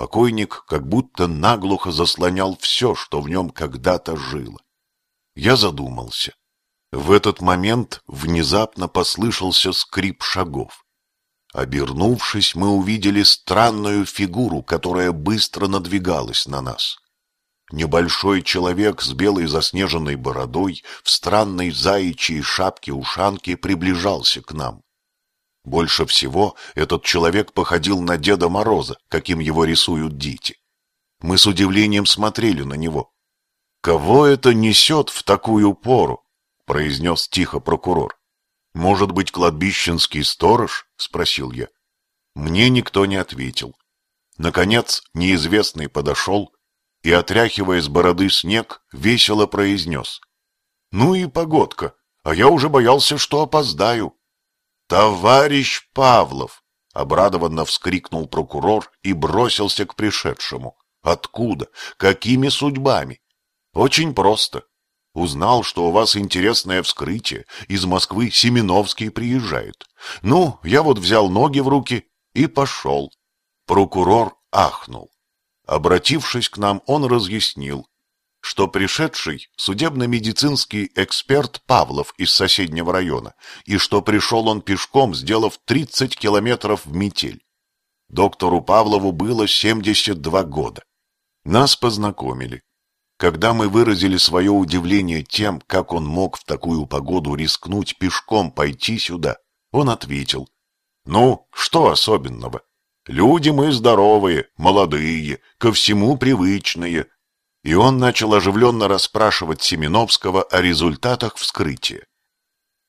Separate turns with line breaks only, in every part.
Покойник как будто наглухо заслонял все, что в нем когда-то жило. Я задумался. В этот момент внезапно послышался скрип шагов. Обернувшись, мы увидели странную фигуру, которая быстро надвигалась на нас. Небольшой человек с белой заснеженной бородой в странной заячьей шапке-ушанке приближался к нам. Больше всего этот человек походил на Деда Мороза, каким его рисуют дети. Мы с удивлением смотрели на него. «Кого это несет в такую пору?» — произнес тихо прокурор. «Может быть, кладбищенский сторож?» — спросил я. Мне никто не ответил. Наконец, неизвестный подошел и, отряхивая с бороды снег, весело произнес. «Ну и погодка, а я уже боялся, что опоздаю». «Товарищ Павлов!» — обрадованно вскрикнул прокурор и бросился к пришедшему. «Откуда? Какими судьбами?» «Очень просто. Узнал, что у вас интересное вскрытие. Из Москвы Семеновский приезжает. Ну, я вот взял ноги в руки и пошел». Прокурор ахнул. Обратившись к нам, он разъяснил, что пришедший судебно-медицинский эксперт Павлов из соседнего района, и что пришел он пешком, сделав 30 километров в метель. Доктору Павлову было 72 года. Нас познакомили. Когда мы выразили свое удивление тем, как он мог в такую погоду рискнуть пешком пойти сюда, он ответил, «Ну, что особенного? Люди мы здоровые, молодые, ко всему привычные, и он начал оживленно расспрашивать Семеновского о результатах вскрытия.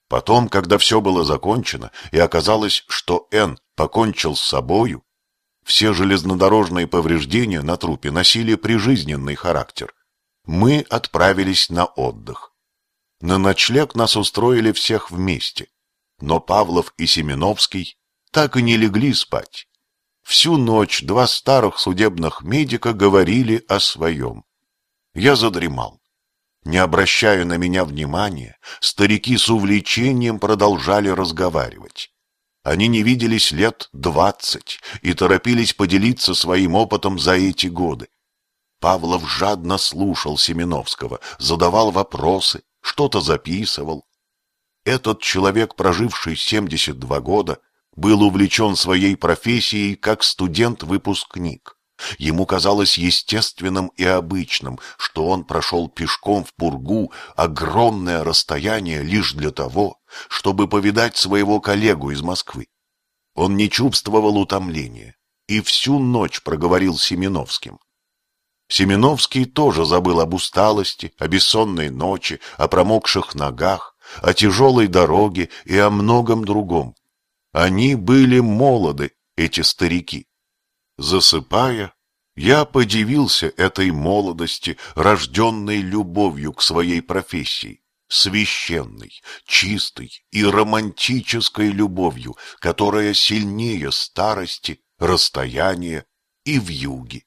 Потом, когда все было закончено, и оказалось, что Н покончил с собою, все железнодорожные повреждения на трупе носили прижизненный характер. Мы отправились на отдых. На ночлег нас устроили всех вместе, но Павлов и Семеновский так и не легли спать. Всю ночь два старых судебных медика говорили о своем. Я задремал. Не обращая на меня внимания, старики с увлечением продолжали разговаривать. Они не виделись лет двадцать и торопились поделиться своим опытом за эти годы. Павлов жадно слушал Семеновского, задавал вопросы, что-то записывал. Этот человек, проживший 72 года, был увлечен своей профессией как студент-выпускник. Ему казалось естественным и обычным, что он прошел пешком в пургу огромное расстояние лишь для того, чтобы повидать своего коллегу из Москвы. Он не чувствовал утомления и всю ночь проговорил Семеновским. Семеновский тоже забыл об усталости, о бессонной ночи, о промокших ногах, о тяжелой дороге и о многом другом. Они были молоды, эти старики. Засыпая, я подивился этой молодости, рожденной любовью к своей профессии, священной, чистой и романтической любовью, которая сильнее старости, расстояния и вьюги.